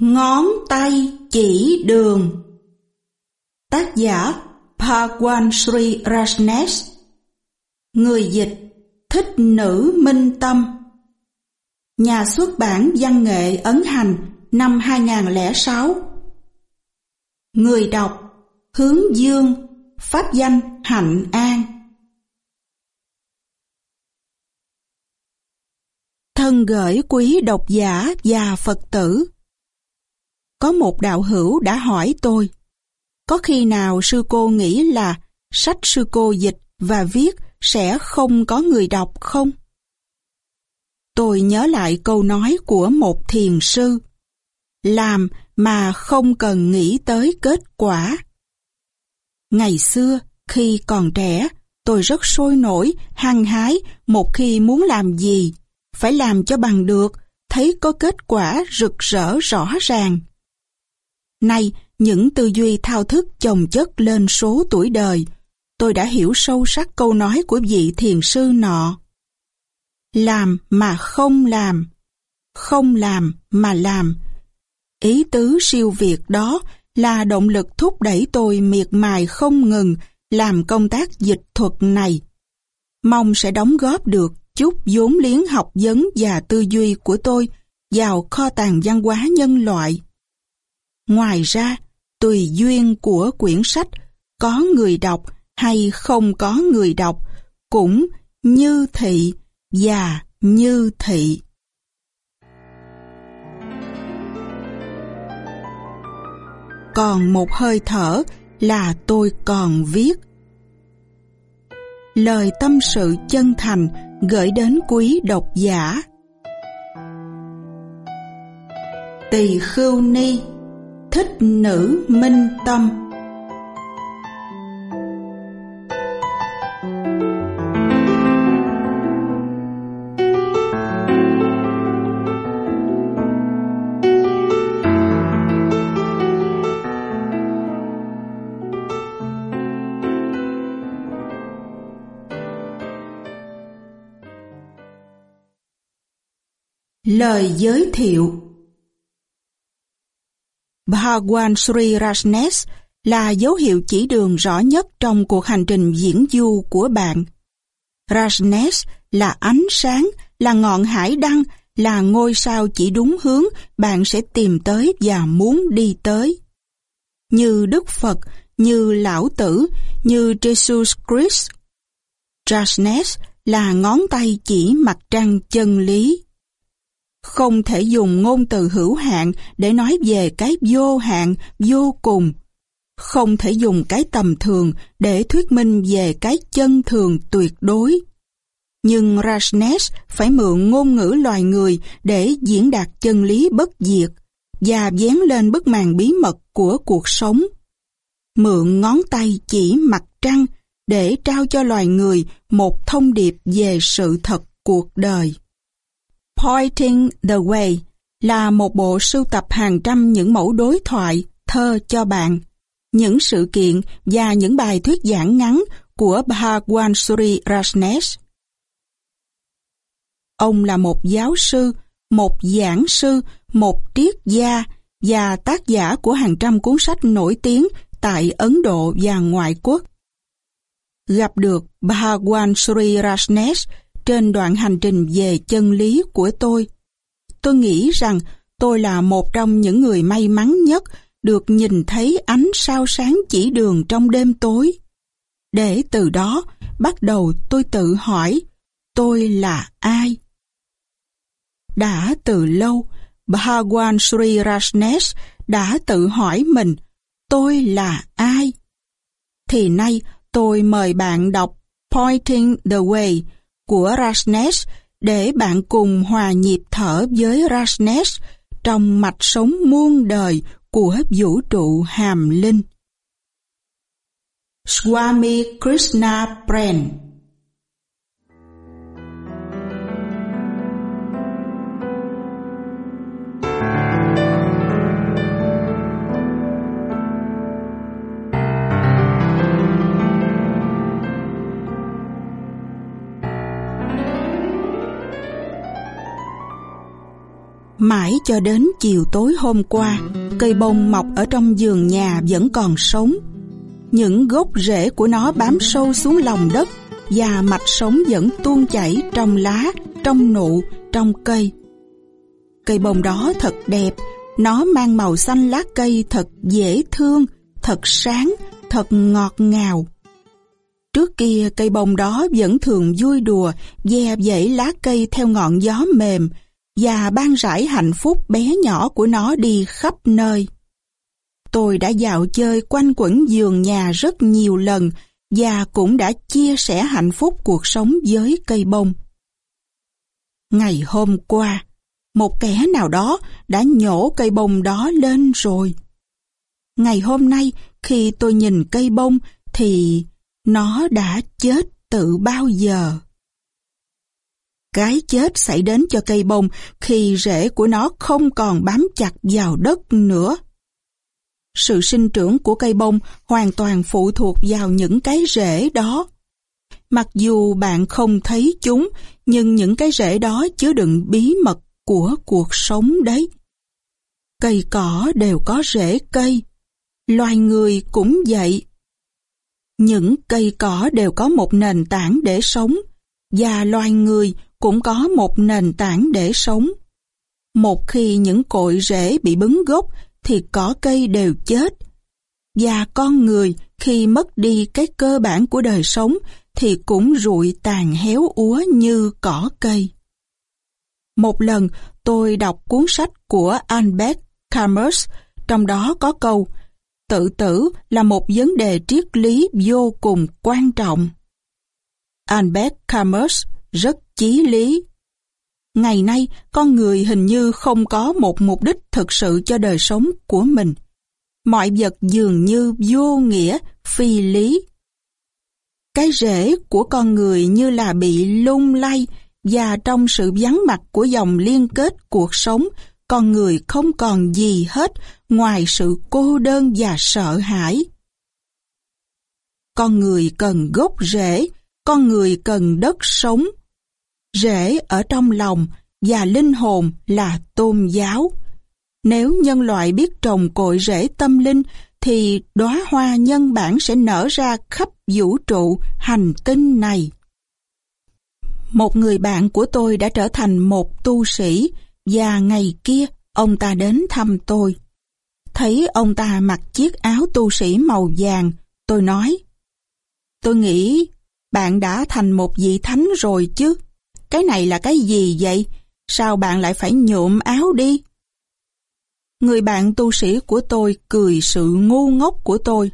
Ngón tay chỉ đường. Tác giả Bhagwan Sri Rajneesh. Người dịch Thích Nữ Minh Tâm. Nhà xuất bản văn nghệ Ấn Hành năm 2006 Người đọc Hướng Dương, Pháp danh Hạnh An. Thân gửi quý độc giả và Phật tử. Có một đạo hữu đã hỏi tôi Có khi nào sư cô nghĩ là sách sư cô dịch và viết sẽ không có người đọc không? Tôi nhớ lại câu nói của một thiền sư Làm mà không cần nghĩ tới kết quả Ngày xưa, khi còn trẻ, tôi rất sôi nổi, hăng hái một khi muốn làm gì. Phải làm cho bằng được, thấy có kết quả rực rỡ rõ ràng. Nay, những tư duy thao thức chồng chất lên số tuổi đời, tôi đã hiểu sâu sắc câu nói của vị thiền sư nọ. Làm mà không làm, không làm mà làm. Ý tứ siêu việt đó là động lực thúc đẩy tôi miệt mài không ngừng làm công tác dịch thuật này. Mong sẽ đóng góp được chút vốn liếng học vấn và tư duy của tôi vào kho tàng văn hóa nhân loại. Ngoài ra, tùy duyên của quyển sách có người đọc hay không có người đọc cũng như thị và như thị. còn một hơi thở là tôi còn viết. Lời tâm sự chân thành gửi đến quý độc giả. Tỳ Khưu Ni Thích nữ minh tâm. Lời giới thiệu Bhagwan Sri Rajneesh là dấu hiệu chỉ đường rõ nhất trong cuộc hành trình diễn du của bạn. Rajneesh là ánh sáng, là ngọn hải đăng, là ngôi sao chỉ đúng hướng bạn sẽ tìm tới và muốn đi tới. Như Đức Phật, như Lão Tử, như Jesus Christ. Rajneesh là ngón tay chỉ mặt trăng chân lý. Không thể dùng ngôn từ hữu hạn để nói về cái vô hạn, vô cùng. Không thể dùng cái tầm thường để thuyết minh về cái chân thường tuyệt đối. Nhưng Rasnes phải mượn ngôn ngữ loài người để diễn đạt chân lý bất diệt và dán lên bức màn bí mật của cuộc sống. Mượn ngón tay chỉ mặt trăng để trao cho loài người một thông điệp về sự thật cuộc đời. Pointing the Way là một bộ sưu tập hàng trăm những mẫu đối thoại, thơ cho bạn, những sự kiện và những bài thuyết giảng ngắn của Bhagwan Sri Rajneesh. Ông là một giáo sư, một giảng sư, một triết gia và tác giả của hàng trăm cuốn sách nổi tiếng tại Ấn Độ và ngoại quốc. Gặp được Bhagwan Sri Rajneesh trên đoạn hành trình về chân lý của tôi. Tôi nghĩ rằng tôi là một trong những người may mắn nhất được nhìn thấy ánh sao sáng chỉ đường trong đêm tối. Để từ đó, bắt đầu tôi tự hỏi, tôi là ai? Đã từ lâu, Bhagwan Sri Rajneesh đã tự hỏi mình, tôi là ai? Thì nay tôi mời bạn đọc Pointing the Way của Rajneesh để bạn cùng hòa nhịp thở với Rajneesh trong mạch sống muôn đời của vũ trụ hàm linh. Swami Krishna Pren Mãi cho đến chiều tối hôm qua, cây bông mọc ở trong giường nhà vẫn còn sống. Những gốc rễ của nó bám sâu xuống lòng đất và mạch sống vẫn tuôn chảy trong lá, trong nụ, trong cây. Cây bông đó thật đẹp, nó mang màu xanh lá cây thật dễ thương, thật sáng, thật ngọt ngào. Trước kia cây bông đó vẫn thường vui đùa, ve dãy lá cây theo ngọn gió mềm và ban rải hạnh phúc bé nhỏ của nó đi khắp nơi. Tôi đã dạo chơi quanh quẩn giường nhà rất nhiều lần và cũng đã chia sẻ hạnh phúc cuộc sống với cây bông. Ngày hôm qua, một kẻ nào đó đã nhổ cây bông đó lên rồi. Ngày hôm nay, khi tôi nhìn cây bông thì nó đã chết từ bao giờ. Cái chết xảy đến cho cây bông khi rễ của nó không còn bám chặt vào đất nữa. Sự sinh trưởng của cây bông hoàn toàn phụ thuộc vào những cái rễ đó. Mặc dù bạn không thấy chúng, nhưng những cái rễ đó chứa đựng bí mật của cuộc sống đấy. Cây cỏ đều có rễ cây, loài người cũng vậy. Những cây cỏ đều có một nền tảng để sống, và loài người cũng có một nền tảng để sống. Một khi những cội rễ bị bứng gốc thì cỏ cây đều chết. Và con người khi mất đi cái cơ bản của đời sống thì cũng rụi tàn héo úa như cỏ cây. Một lần tôi đọc cuốn sách của Albert Camus, trong đó có câu tự tử là một vấn đề triết lý vô cùng quan trọng. Albert Camus rất chí lý. Ngày nay, con người hình như không có một mục đích thực sự cho đời sống của mình. Mọi vật dường như vô nghĩa, phi lý. Cái rễ của con người như là bị lung lay và trong sự vắng mặt của dòng liên kết cuộc sống, con người không còn gì hết ngoài sự cô đơn và sợ hãi. Con người cần gốc rễ, con người cần đất sống. Rễ ở trong lòng và linh hồn là tôn giáo. Nếu nhân loại biết trồng cội rễ tâm linh thì đóa hoa nhân bản sẽ nở ra khắp vũ trụ hành tinh này. Một người bạn của tôi đã trở thành một tu sĩ và ngày kia ông ta đến thăm tôi. Thấy ông ta mặc chiếc áo tu sĩ màu vàng, tôi nói Tôi nghĩ bạn đã thành một vị thánh rồi chứ. Cái này là cái gì vậy? Sao bạn lại phải nhuộm áo đi? Người bạn tu sĩ của tôi cười sự ngu ngốc của tôi.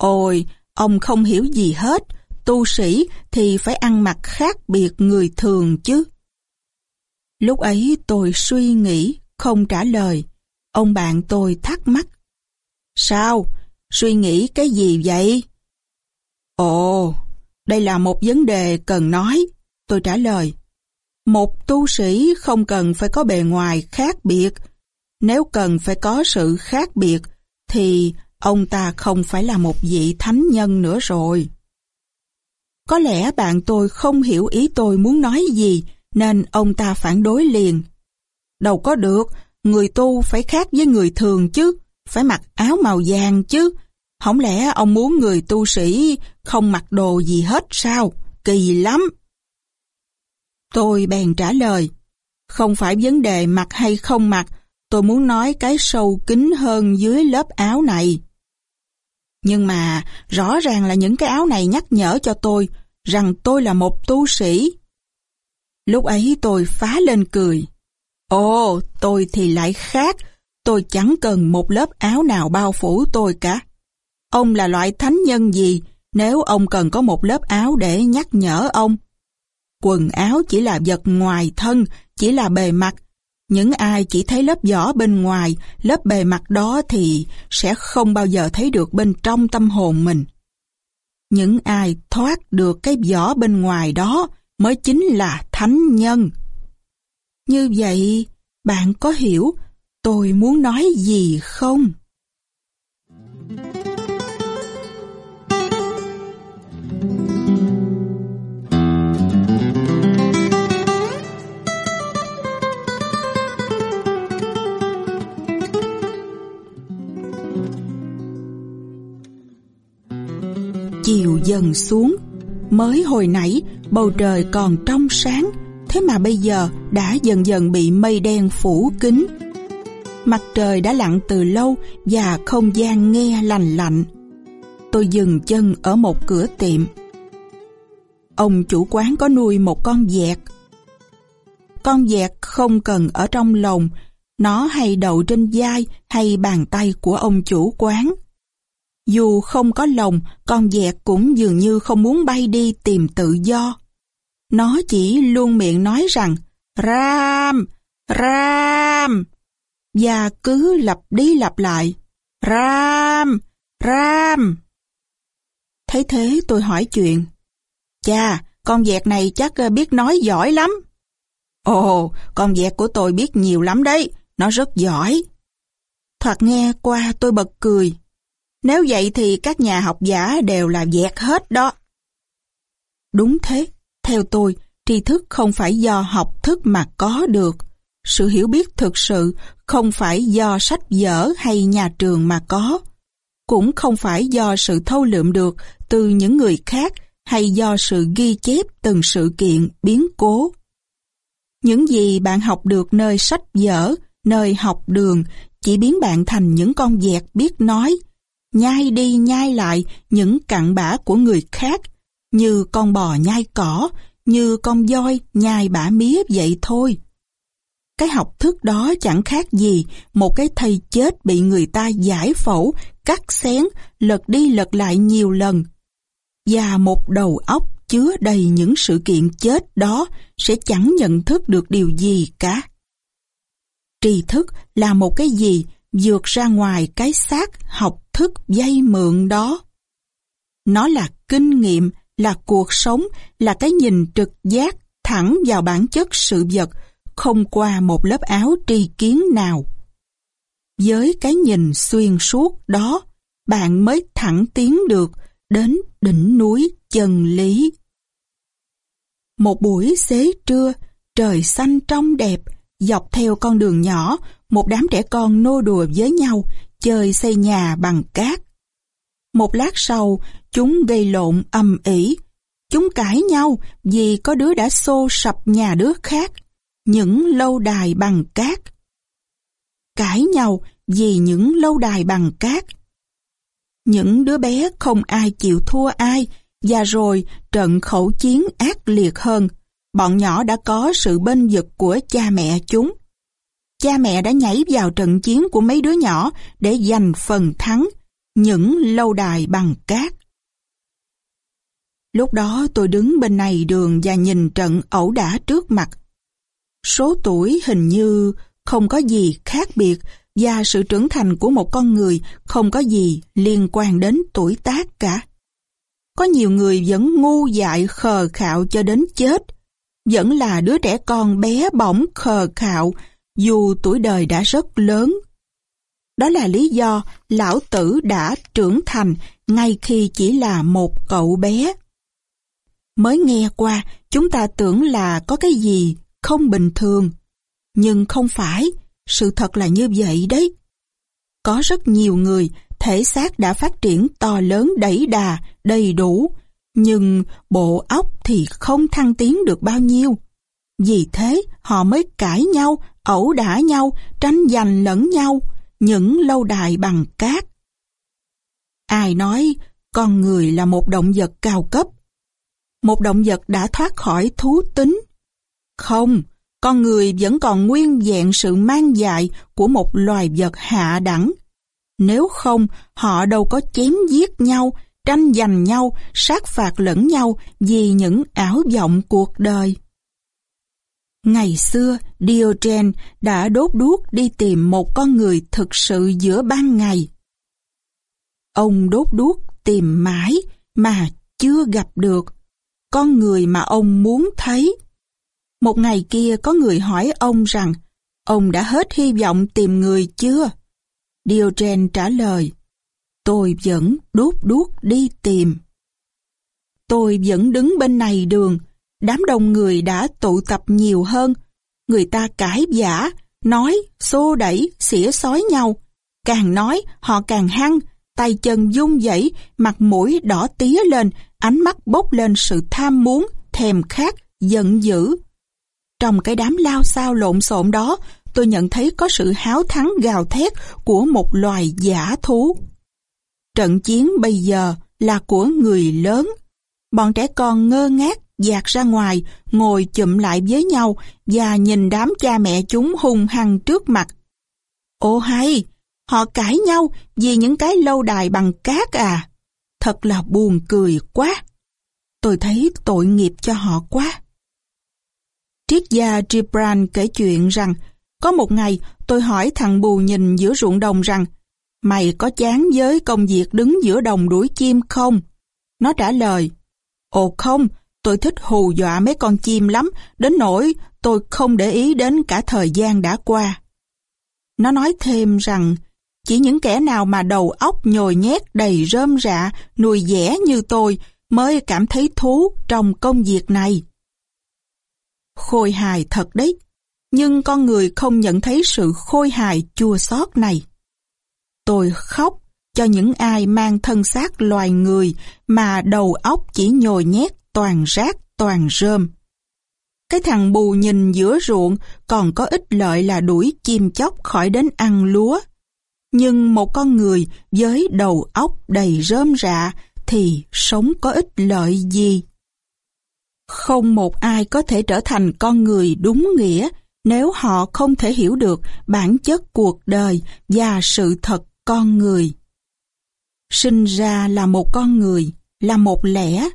Ôi, ông không hiểu gì hết. Tu sĩ thì phải ăn mặc khác biệt người thường chứ. Lúc ấy tôi suy nghĩ, không trả lời. Ông bạn tôi thắc mắc. Sao? Suy nghĩ cái gì vậy? Ồ, đây là một vấn đề cần nói. Tôi trả lời. Một tu sĩ không cần phải có bề ngoài khác biệt. Nếu cần phải có sự khác biệt, thì ông ta không phải là một vị thánh nhân nữa rồi. Có lẽ bạn tôi không hiểu ý tôi muốn nói gì, nên ông ta phản đối liền. Đâu có được, người tu phải khác với người thường chứ, phải mặc áo màu vàng chứ. Không lẽ ông muốn người tu sĩ không mặc đồ gì hết sao? Kỳ lắm. Tôi bèn trả lời, không phải vấn đề mặc hay không mặc, tôi muốn nói cái sâu kín hơn dưới lớp áo này. Nhưng mà rõ ràng là những cái áo này nhắc nhở cho tôi rằng tôi là một tu sĩ. Lúc ấy tôi phá lên cười. Ồ, tôi thì lại khác, tôi chẳng cần một lớp áo nào bao phủ tôi cả. Ông là loại thánh nhân gì nếu ông cần có một lớp áo để nhắc nhở ông? Quần áo chỉ là vật ngoài thân, chỉ là bề mặt. Những ai chỉ thấy lớp vỏ bên ngoài, lớp bề mặt đó thì sẽ không bao giờ thấy được bên trong tâm hồn mình. Những ai thoát được cái vỏ bên ngoài đó mới chính là thánh nhân. Như vậy, bạn có hiểu tôi muốn nói gì không? Chiều dần xuống. Mới hồi nãy bầu trời còn trong sáng, thế mà bây giờ đã dần dần bị mây đen phủ kín. Mặt trời đã lặn từ lâu và không gian nghe lành lạnh. Tôi dừng chân ở một cửa tiệm. Ông chủ quán có nuôi một con dẹt. Con dẹt không cần ở trong lồng, nó hay đậu trên vai hay bàn tay của ông chủ quán. Dù không có lồng, con dẹt cũng dường như không muốn bay đi tìm tự do. Nó chỉ luôn miệng nói rằng Ram! Ram! Và cứ lặp đi lặp lại Ram! Ram! Thấy thế tôi hỏi chuyện Cha, con dẹt này chắc ờ, biết nói giỏi lắm. Ồ, con dẹt của tôi biết nhiều lắm đấy, nó rất giỏi. Thoạt nghe qua tôi bật cười. Nếu vậy thì các nhà học giả đều là dẹt hết đó. Đúng thế, theo tôi, tri thức không phải do học thức mà có được. Sự hiểu biết thực sự không phải do sách vở hay nhà trường mà có. Cũng không phải do sự thâu lượm được từ những người khác hay do sự ghi chép từng sự kiện biến cố. Những gì bạn học được nơi sách vở, nơi học đường chỉ biến bạn thành những con dẹt biết nói, nhai đi nhai lại những cặn bã của người khác, như con bò nhai cỏ, như con voi nhai bã mía vậy thôi. Cái học thức đó chẳng khác gì một cái thầy chết bị người ta giải phẫu, cắt xén, lật đi lật lại nhiều lần, và một đầu óc chứa đầy những sự kiện chết đó sẽ chẳng nhận thức được điều gì cả. Tri thức là một cái gì vượt ra ngoài cái xác học thức dây mượn đó. Nó là kinh nghiệm, là cuộc sống, là cái nhìn trực giác thẳng vào bản chất sự vật, không qua một lớp áo tri kiến nào. Với cái nhìn xuyên suốt đó, bạn mới thẳng tiến được đến đỉnh núi chân lý. Một buổi xế trưa, trời xanh trong đẹp, dọc theo con đường nhỏ, một đám trẻ con nô đùa với nhau, chơi xây nhà bằng cát. Một lát sau, chúng gây lộn ầm ỉ. Chúng cãi nhau vì có đứa đã xô sập nhà đứa khác, những lâu đài bằng cát. Cãi nhau vì những lâu đài bằng cát những đứa bé không ai chịu thua ai, và rồi trận khẩu chiến ác liệt hơn. Bọn nhỏ đã có sự bên vực của cha mẹ chúng. Cha mẹ đã nhảy vào trận chiến của mấy đứa nhỏ để giành phần thắng, những lâu đài bằng cát. Lúc đó tôi đứng bên này đường và nhìn trận ẩu đả trước mặt. Số tuổi hình như không có gì khác biệt và sự trưởng thành của một con người không có gì liên quan đến tuổi tác cả. Có nhiều người vẫn ngu dại khờ khạo cho đến chết, vẫn là đứa trẻ con bé bỏng khờ khạo dù tuổi đời đã rất lớn. Đó là lý do lão tử đã trưởng thành ngay khi chỉ là một cậu bé. Mới nghe qua, chúng ta tưởng là có cái gì không bình thường. Nhưng không phải, sự thật là như vậy đấy. Có rất nhiều người, thể xác đã phát triển to lớn đẩy đà, đầy đủ, nhưng bộ óc thì không thăng tiến được bao nhiêu. Vì thế họ mới cãi nhau, ẩu đả nhau, tranh giành lẫn nhau, những lâu đài bằng cát. Ai nói con người là một động vật cao cấp? Một động vật đã thoát khỏi thú tính? Không, con người vẫn còn nguyên vẹn sự mang dại của một loài vật hạ đẳng. Nếu không, họ đâu có chém giết nhau, tranh giành nhau, sát phạt lẫn nhau vì những ảo vọng cuộc đời. Ngày xưa, Diogen đã đốt đuốc đi tìm một con người thực sự giữa ban ngày. Ông đốt đuốc tìm mãi mà chưa gặp được con người mà ông muốn thấy. Một ngày kia có người hỏi ông rằng ông đã hết hy vọng tìm người chưa? Diogen trả lời Tôi vẫn đốt đuốc đi tìm. Tôi vẫn đứng bên này đường, đám đông người đã tụ tập nhiều hơn. Người ta cãi giả, nói, xô đẩy, xỉa xói nhau. Càng nói, họ càng hăng, tay chân run rẩy, mặt mũi đỏ tía lên, ánh mắt bốc lên sự tham muốn, thèm khát, giận dữ. Trong cái đám lao sao lộn xộn đó, tôi nhận thấy có sự háo thắng gào thét của một loài giả thú. Trận chiến bây giờ là của người lớn. Bọn trẻ con ngơ ngác dạt ra ngoài, ngồi chụm lại với nhau và nhìn đám cha mẹ chúng hung hăng trước mặt. ô hay, họ cãi nhau vì những cái lâu đài bằng cát à. Thật là buồn cười quá. Tôi thấy tội nghiệp cho họ quá. Triết gia Gibran kể chuyện rằng có một ngày tôi hỏi thằng bù nhìn giữa ruộng đồng rằng Mày có chán với công việc đứng giữa đồng đuổi chim không? Nó trả lời Ồ không, tôi thích hù dọa mấy con chim lắm, đến nỗi tôi không để ý đến cả thời gian đã qua. Nó nói thêm rằng, chỉ những kẻ nào mà đầu óc nhồi nhét đầy rơm rạ, nuôi dẻ như tôi mới cảm thấy thú trong công việc này. Khôi hài thật đấy, nhưng con người không nhận thấy sự khôi hài chua xót này. Tôi khóc cho những ai mang thân xác loài người mà đầu óc chỉ nhồi nhét toàn rác, toàn rơm. Cái thằng bù nhìn giữa ruộng còn có ích lợi là đuổi chim chóc khỏi đến ăn lúa. Nhưng một con người với đầu óc đầy rơm rạ thì sống có ích lợi gì? Không một ai có thể trở thành con người đúng nghĩa nếu họ không thể hiểu được bản chất cuộc đời và sự thật con người. Sinh ra là một con người, là một lẽ,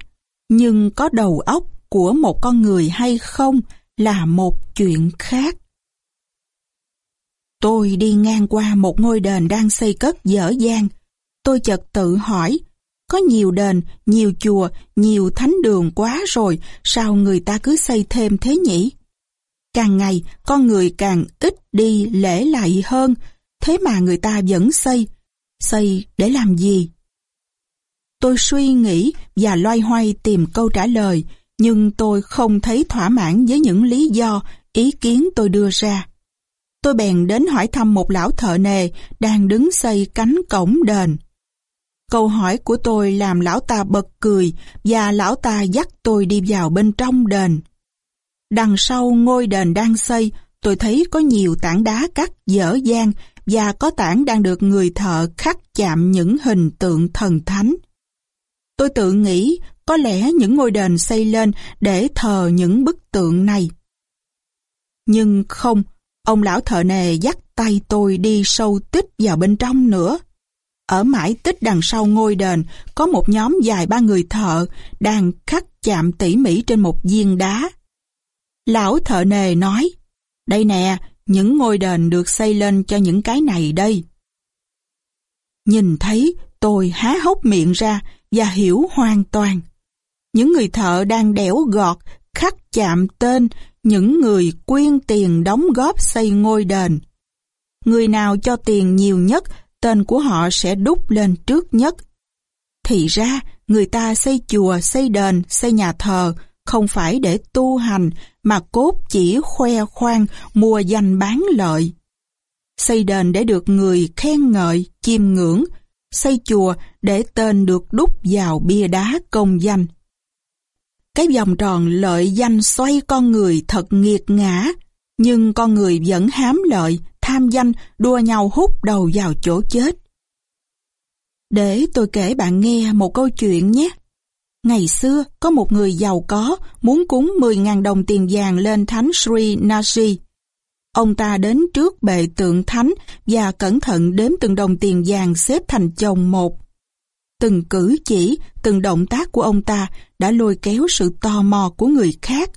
nhưng có đầu óc của một con người hay không là một chuyện khác. Tôi đi ngang qua một ngôi đền đang xây cất dở dang. Tôi chợt tự hỏi, có nhiều đền, nhiều chùa, nhiều thánh đường quá rồi, sao người ta cứ xây thêm thế nhỉ? Càng ngày, con người càng ít đi lễ lạy hơn, thế mà người ta vẫn xây. Xây để làm gì? Tôi suy nghĩ và loay hoay tìm câu trả lời, nhưng tôi không thấy thỏa mãn với những lý do, ý kiến tôi đưa ra. Tôi bèn đến hỏi thăm một lão thợ nề đang đứng xây cánh cổng đền. Câu hỏi của tôi làm lão ta bật cười và lão ta dắt tôi đi vào bên trong đền. Đằng sau ngôi đền đang xây, tôi thấy có nhiều tảng đá cắt dở dang và có tảng đang được người thợ khắc chạm những hình tượng thần thánh. Tôi tự nghĩ có lẽ những ngôi đền xây lên để thờ những bức tượng này. Nhưng không, ông lão thợ nề dắt tay tôi đi sâu tích vào bên trong nữa. Ở mãi tích đằng sau ngôi đền có một nhóm dài ba người thợ đang khắc chạm tỉ mỉ trên một viên đá. Lão thợ nề nói, đây nè, những ngôi đền được xây lên cho những cái này đây. Nhìn thấy tôi há hốc miệng ra và hiểu hoàn toàn. Những người thợ đang đẽo gọt, khắc chạm tên những người quyên tiền đóng góp xây ngôi đền. Người nào cho tiền nhiều nhất, tên của họ sẽ đúc lên trước nhất. Thì ra, người ta xây chùa, xây đền, xây nhà thờ, không phải để tu hành, mà cốt chỉ khoe khoang, mua danh bán lợi. Xây đền để được người khen ngợi, chiêm ngưỡng, xây chùa để tên được đúc vào bia đá công danh. Cái vòng tròn lợi danh xoay con người thật nghiệt ngã, nhưng con người vẫn hám lợi, tham danh, đua nhau hút đầu vào chỗ chết. Để tôi kể bạn nghe một câu chuyện nhé. Ngày xưa, có một người giàu có muốn cúng 10.000 đồng tiền vàng lên Thánh Sri Nashi. Ông ta đến trước bệ tượng thánh và cẩn thận đếm từng đồng tiền vàng xếp thành chồng một. Từng cử chỉ, từng động tác của ông ta đã lôi kéo sự tò mò của người khác.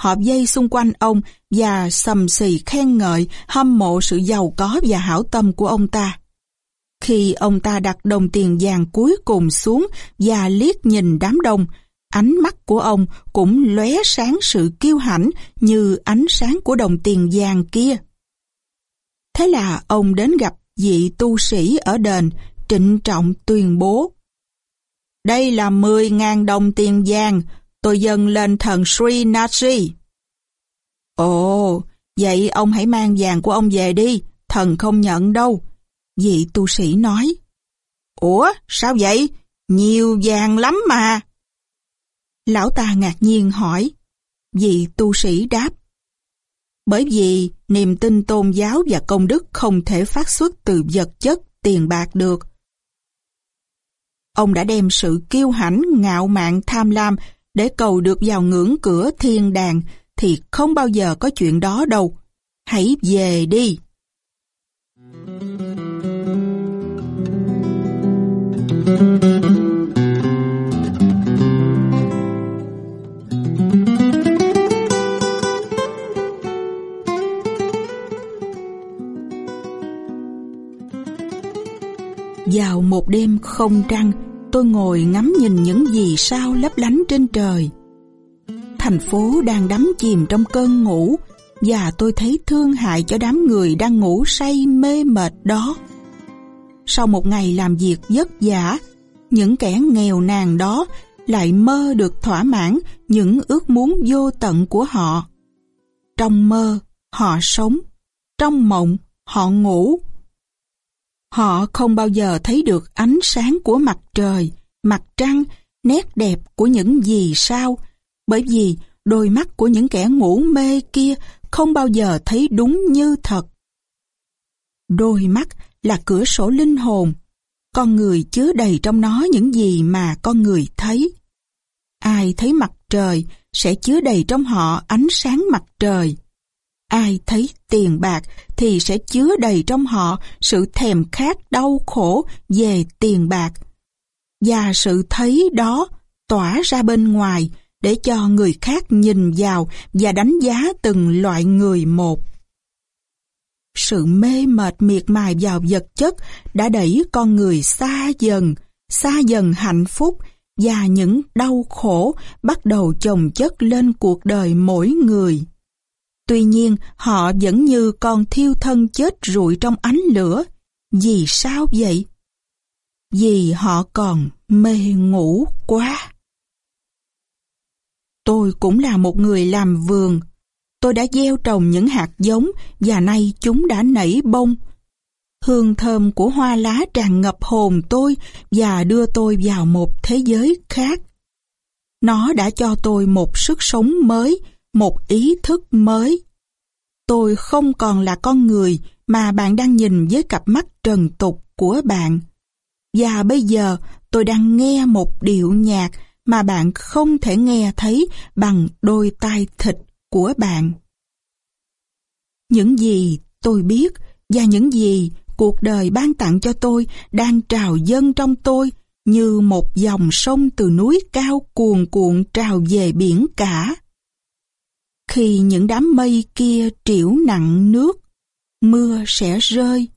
Họ dây xung quanh ông và sầm xì khen ngợi, hâm mộ sự giàu có và hảo tâm của ông ta. Khi ông ta đặt đồng tiền vàng cuối cùng xuống và liếc nhìn đám đông, ánh mắt của ông cũng lóe sáng sự kiêu hãnh như ánh sáng của đồng tiền vàng kia. Thế là ông đến gặp vị tu sĩ ở đền, trịnh trọng tuyên bố. Đây là 10.000 đồng tiền vàng, tôi dâng lên thần Sri Nachi. Ồ, vậy ông hãy mang vàng của ông về đi, thần không nhận đâu. Vị tu sĩ nói. Ủa, sao vậy? Nhiều vàng lắm mà. Lão ta ngạc nhiên hỏi. Vị tu sĩ đáp. Bởi vì niềm tin tôn giáo và công đức không thể phát xuất từ vật chất, tiền bạc được. Ông đã đem sự kiêu hãnh, ngạo mạn, tham lam để cầu được vào ngưỡng cửa thiên đàng thì không bao giờ có chuyện đó đâu. Hãy về đi. Vào một đêm không trăng, tôi ngồi ngắm nhìn những gì sao lấp lánh trên trời. Thành phố đang đắm chìm trong cơn ngủ và tôi thấy thương hại cho đám người đang ngủ say mê mệt đó. Sau một ngày làm việc vất vả, những kẻ nghèo nàn đó lại mơ được thỏa mãn những ước muốn vô tận của họ. Trong mơ, họ sống. Trong mộng, họ ngủ. Họ không bao giờ thấy được ánh sáng của mặt trời, mặt trăng, nét đẹp của những gì sao, bởi vì đôi mắt của những kẻ ngủ mê kia không bao giờ thấy đúng như thật. Đôi mắt là cửa sổ linh hồn, con người chứa đầy trong nó những gì mà con người thấy. Ai thấy mặt trời sẽ chứa đầy trong họ ánh sáng mặt trời. Ai thấy tiền bạc thì sẽ chứa đầy trong họ sự thèm khát đau khổ về tiền bạc. Và sự thấy đó tỏa ra bên ngoài để cho người khác nhìn vào và đánh giá từng loại người một. Sự mê mệt miệt mài vào vật chất đã đẩy con người xa dần, xa dần hạnh phúc và những đau khổ bắt đầu chồng chất lên cuộc đời mỗi người. Tuy nhiên, họ vẫn như con thiêu thân chết rụi trong ánh lửa. Vì sao vậy? Vì họ còn mê ngủ quá. Tôi cũng là một người làm vườn. Tôi đã gieo trồng những hạt giống và nay chúng đã nảy bông. Hương thơm của hoa lá tràn ngập hồn tôi và đưa tôi vào một thế giới khác. Nó đã cho tôi một sức sống mới, một ý thức mới. Tôi không còn là con người mà bạn đang nhìn với cặp mắt trần tục của bạn. Và bây giờ tôi đang nghe một điệu nhạc mà bạn không thể nghe thấy bằng đôi tai thịt của bạn. Những gì tôi biết và những gì cuộc đời ban tặng cho tôi đang trào dâng trong tôi như một dòng sông từ núi cao cuồn cuộn trào về biển cả. Khi những đám mây kia triểu nặng nước, mưa sẽ rơi.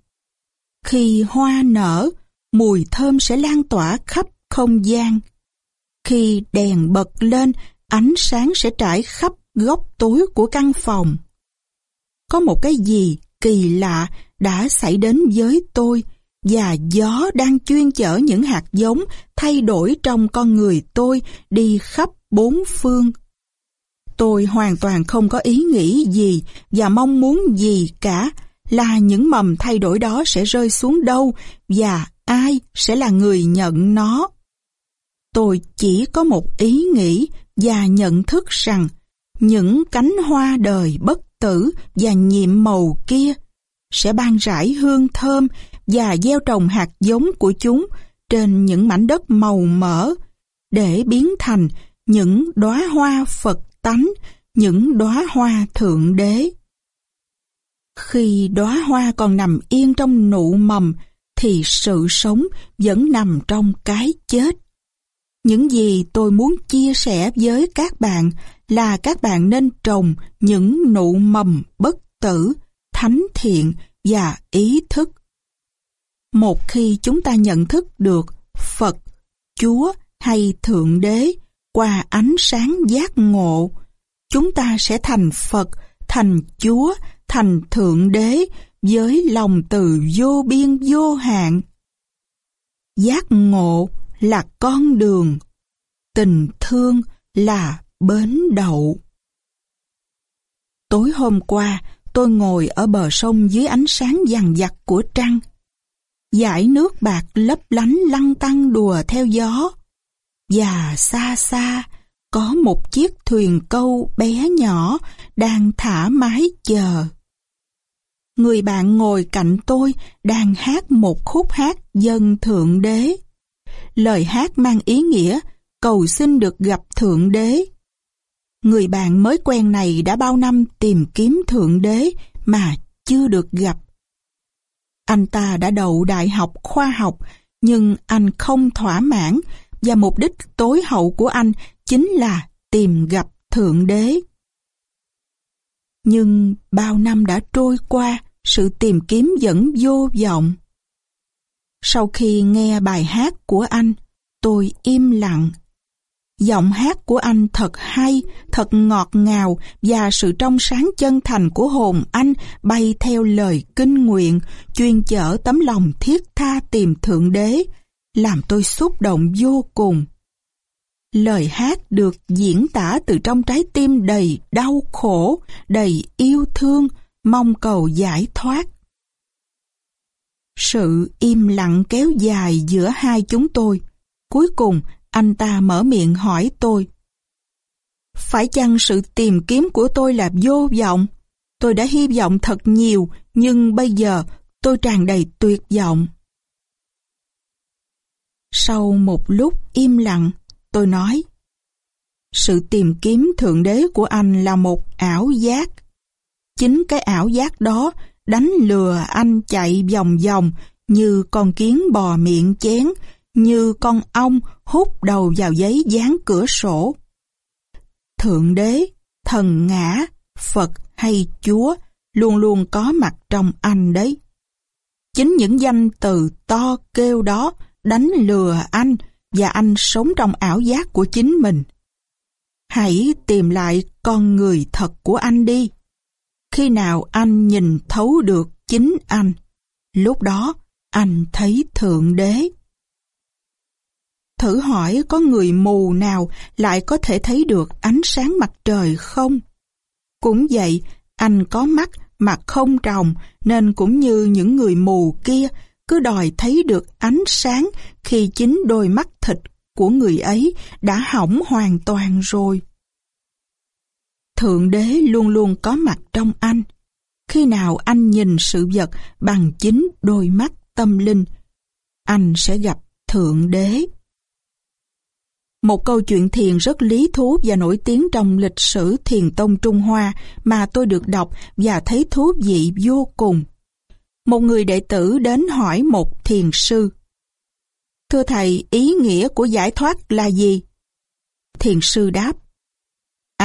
Khi hoa nở, mùi thơm sẽ lan tỏa khắp không gian. Khi đèn bật lên, ánh sáng sẽ trải khắp góc tối của căn phòng. Có một cái gì kỳ lạ đã xảy đến với tôi và gió đang chuyên chở những hạt giống thay đổi trong con người tôi đi khắp bốn phương. Tôi hoàn toàn không có ý nghĩ gì và mong muốn gì cả là những mầm thay đổi đó sẽ rơi xuống đâu và ai sẽ là người nhận nó. Tôi chỉ có một ý nghĩ và nhận thức rằng những cánh hoa đời bất tử và nhiệm màu kia sẽ ban rải hương thơm và gieo trồng hạt giống của chúng trên những mảnh đất màu mỡ để biến thành những đóa hoa Phật tánh, những đóa hoa thượng đế. Khi đóa hoa còn nằm yên trong nụ mầm thì sự sống vẫn nằm trong cái chết. Những gì tôi muốn chia sẻ với các bạn là các bạn nên trồng những nụ mầm bất tử, thánh thiện và ý thức. Một khi chúng ta nhận thức được Phật, Chúa hay Thượng Đế qua ánh sáng giác ngộ, chúng ta sẽ thành Phật, thành Chúa, thành Thượng Đế với lòng từ vô biên vô hạn. Giác ngộ là con đường, tình thương là bến đậu. Tối hôm qua, tôi ngồi ở bờ sông dưới ánh sáng vàng vặt của trăng. Dải nước bạc lấp lánh lăn tăng đùa theo gió. Và xa xa, có một chiếc thuyền câu bé nhỏ đang thả mái chờ. Người bạn ngồi cạnh tôi đang hát một khúc hát dân Thượng Đế. Lời hát mang ý nghĩa cầu xin được gặp Thượng Đế. Người bạn mới quen này đã bao năm tìm kiếm Thượng Đế mà chưa được gặp. Anh ta đã đậu đại học khoa học, nhưng anh không thỏa mãn và mục đích tối hậu của anh chính là tìm gặp Thượng Đế. Nhưng bao năm đã trôi qua, sự tìm kiếm vẫn vô vọng. Sau khi nghe bài hát của anh, tôi im lặng. Giọng hát của anh thật hay, thật ngọt ngào và sự trong sáng chân thành của hồn anh bay theo lời kinh nguyện, chuyên chở tấm lòng thiết tha tìm Thượng Đế, làm tôi xúc động vô cùng. Lời hát được diễn tả từ trong trái tim đầy đau khổ, đầy yêu thương, mong cầu giải thoát. Sự im lặng kéo dài giữa hai chúng tôi. Cuối cùng, anh ta mở miệng hỏi tôi. Phải chăng sự tìm kiếm của tôi là vô vọng? Tôi đã hy vọng thật nhiều, nhưng bây giờ tôi tràn đầy tuyệt vọng. Sau một lúc im lặng, tôi nói Sự tìm kiếm Thượng Đế của anh là một ảo giác. Chính cái ảo giác đó đánh lừa anh chạy vòng vòng như con kiến bò miệng chén, như con ong hút đầu vào giấy dán cửa sổ. Thượng đế, thần ngã, Phật hay Chúa luôn luôn có mặt trong anh đấy. Chính những danh từ to kêu đó đánh lừa anh và anh sống trong ảo giác của chính mình. Hãy tìm lại con người thật của anh đi. Khi nào anh nhìn thấu được chính anh, lúc đó anh thấy Thượng Đế. Thử hỏi có người mù nào lại có thể thấy được ánh sáng mặt trời không? Cũng vậy, anh có mắt mà không tròng nên cũng như những người mù kia cứ đòi thấy được ánh sáng khi chính đôi mắt thịt của người ấy đã hỏng hoàn toàn rồi. Thượng đế luôn luôn có mặt trong anh. Khi nào anh nhìn sự vật bằng chính đôi mắt tâm linh, anh sẽ gặp Thượng đế. Một câu chuyện thiền rất lý thú và nổi tiếng trong lịch sử thiền tông Trung Hoa mà tôi được đọc và thấy thú vị vô cùng. Một người đệ tử đến hỏi một thiền sư. Thưa thầy, ý nghĩa của giải thoát là gì? Thiền sư đáp.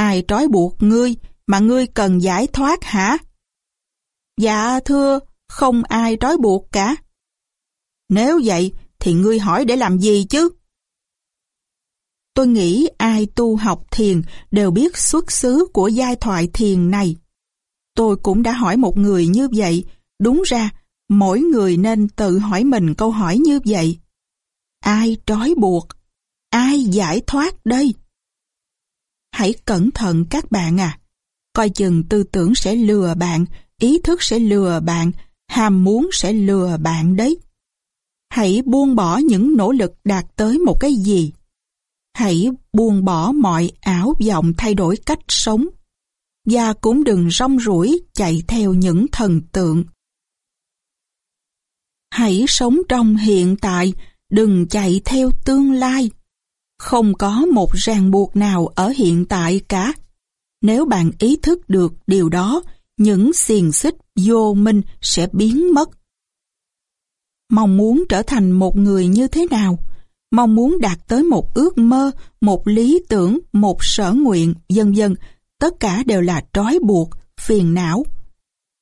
Ai trói buộc ngươi mà ngươi cần giải thoát hả? Dạ thưa, không ai trói buộc cả. Nếu vậy thì ngươi hỏi để làm gì chứ? Tôi nghĩ ai tu học thiền đều biết xuất xứ của giai thoại thiền này. Tôi cũng đã hỏi một người như vậy, đúng ra mỗi người nên tự hỏi mình câu hỏi như vậy. Ai trói buộc? Ai giải thoát đây? Hãy cẩn thận các bạn à. Coi chừng tư tưởng sẽ lừa bạn, ý thức sẽ lừa bạn, ham muốn sẽ lừa bạn đấy. Hãy buông bỏ những nỗ lực đạt tới một cái gì. Hãy buông bỏ mọi ảo vọng thay đổi cách sống. Và cũng đừng rong rủi chạy theo những thần tượng. Hãy sống trong hiện tại, đừng chạy theo tương lai. Không có một ràng buộc nào ở hiện tại cả. Nếu bạn ý thức được điều đó, những xiềng xích vô minh sẽ biến mất. Mong muốn trở thành một người như thế nào? Mong muốn đạt tới một ước mơ, một lý tưởng, một sở nguyện, dân dân, tất cả đều là trói buộc, phiền não.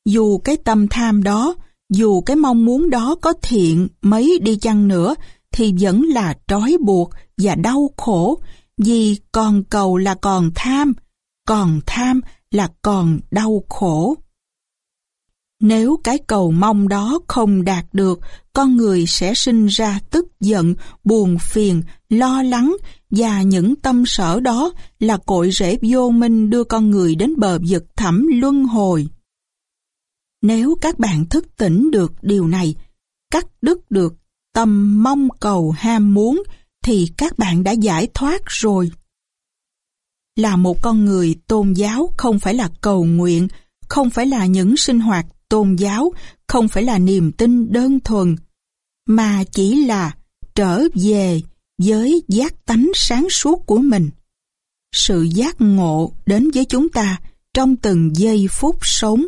Dù cái tâm tham đó, dù cái mong muốn đó có thiện mấy đi chăng nữa, thì vẫn là trói buộc và đau khổ, vì còn cầu là còn tham, còn tham là còn đau khổ. Nếu cái cầu mong đó không đạt được, con người sẽ sinh ra tức giận, buồn phiền, lo lắng và những tâm sở đó là cội rễ vô minh đưa con người đến bờ vực thẳm luân hồi. Nếu các bạn thức tỉnh được điều này, cắt đứt được tâm mong cầu ham muốn thì các bạn đã giải thoát rồi. Là một con người tôn giáo không phải là cầu nguyện, không phải là những sinh hoạt tôn giáo, không phải là niềm tin đơn thuần, mà chỉ là trở về với giác tánh sáng suốt của mình. Sự giác ngộ đến với chúng ta trong từng giây phút sống.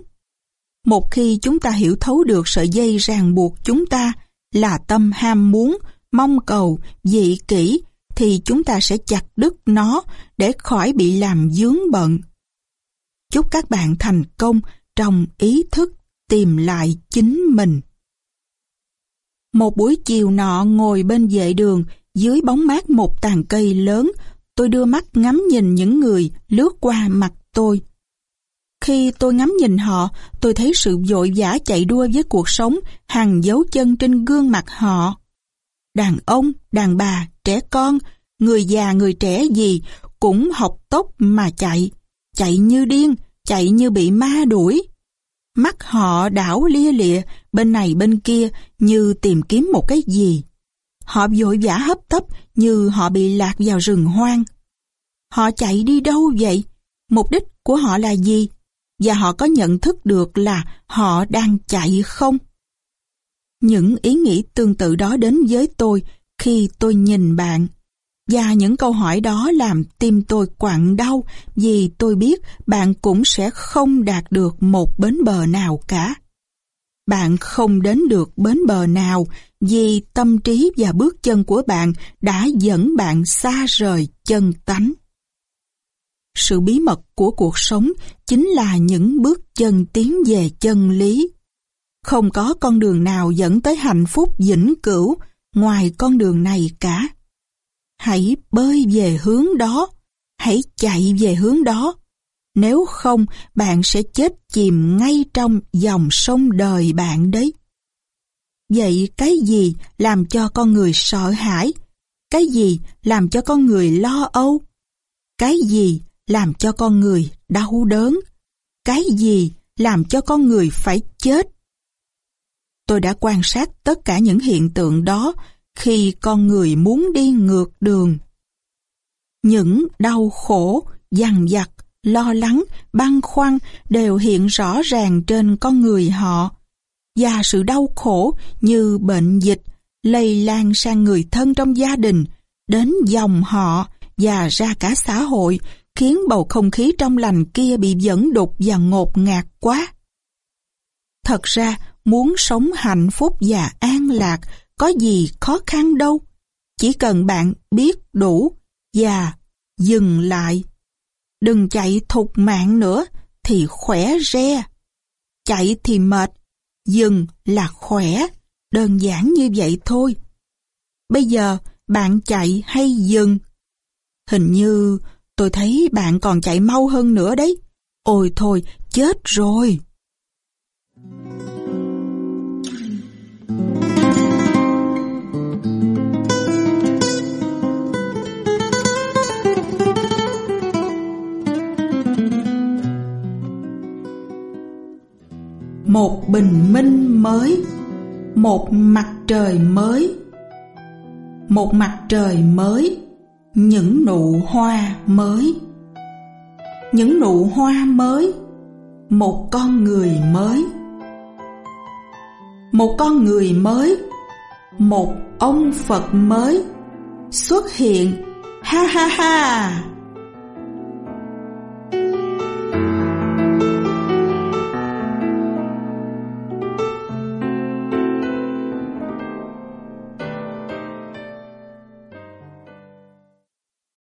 Một khi chúng ta hiểu thấu được sợi dây ràng buộc chúng ta là tâm ham muốn, mong cầu, dị kỷ, thì chúng ta sẽ chặt đứt nó để khỏi bị làm dướng bận. Chúc các bạn thành công trong ý thức tìm lại chính mình. Một buổi chiều nọ ngồi bên vệ đường dưới bóng mát một tàn cây lớn, tôi đưa mắt ngắm nhìn những người lướt qua mặt tôi. Khi tôi ngắm nhìn họ, tôi thấy sự vội vã chạy đua với cuộc sống hằng dấu chân trên gương mặt họ. Đàn ông, đàn bà, trẻ con, người già, người trẻ gì cũng học tốc mà chạy. Chạy như điên, chạy như bị ma đuổi. Mắt họ đảo lia lịa, bên này bên kia như tìm kiếm một cái gì. Họ vội vã hấp tấp như họ bị lạc vào rừng hoang. Họ chạy đi đâu vậy? Mục đích của họ là gì? Và họ có nhận thức được là họ đang chạy không? Những ý nghĩ tương tự đó đến với tôi khi tôi nhìn bạn. Và những câu hỏi đó làm tim tôi quặn đau vì tôi biết bạn cũng sẽ không đạt được một bến bờ nào cả. Bạn không đến được bến bờ nào vì tâm trí và bước chân của bạn đã dẫn bạn xa rời chân tánh. Sự bí mật của cuộc sống chính là những bước chân tiến về chân lý. Không có con đường nào dẫn tới hạnh phúc vĩnh cửu ngoài con đường này cả. Hãy bơi về hướng đó, hãy chạy về hướng đó. Nếu không, bạn sẽ chết chìm ngay trong dòng sông đời bạn đấy. Vậy cái gì làm cho con người sợ hãi? Cái gì làm cho con người lo âu? Cái gì làm cho con người đau đớn? Cái gì làm cho con người phải chết? Tôi đã quan sát tất cả những hiện tượng đó khi con người muốn đi ngược đường. Những đau khổ, dằn vặt, lo lắng, băn khoăn đều hiện rõ ràng trên con người họ. Và sự đau khổ như bệnh dịch lây lan sang người thân trong gia đình, đến dòng họ và ra cả xã hội, khiến bầu không khí trong lành kia bị dẫn đục và ngột ngạt quá. Thật ra, muốn sống hạnh phúc và an lạc có gì khó khăn đâu. Chỉ cần bạn biết đủ và dừng lại. Đừng chạy thục mạng nữa thì khỏe re. Chạy thì mệt, dừng là khỏe. Đơn giản như vậy thôi. Bây giờ bạn chạy hay dừng? Hình như tôi thấy bạn còn chạy mau hơn nữa đấy. Ôi thôi, chết rồi. Một bình minh mới, một mặt trời mới. Một mặt trời mới, những nụ hoa mới. Những nụ hoa mới, một con người mới. Một con người mới, một ông phật mới xuất hiện. Ha ha ha!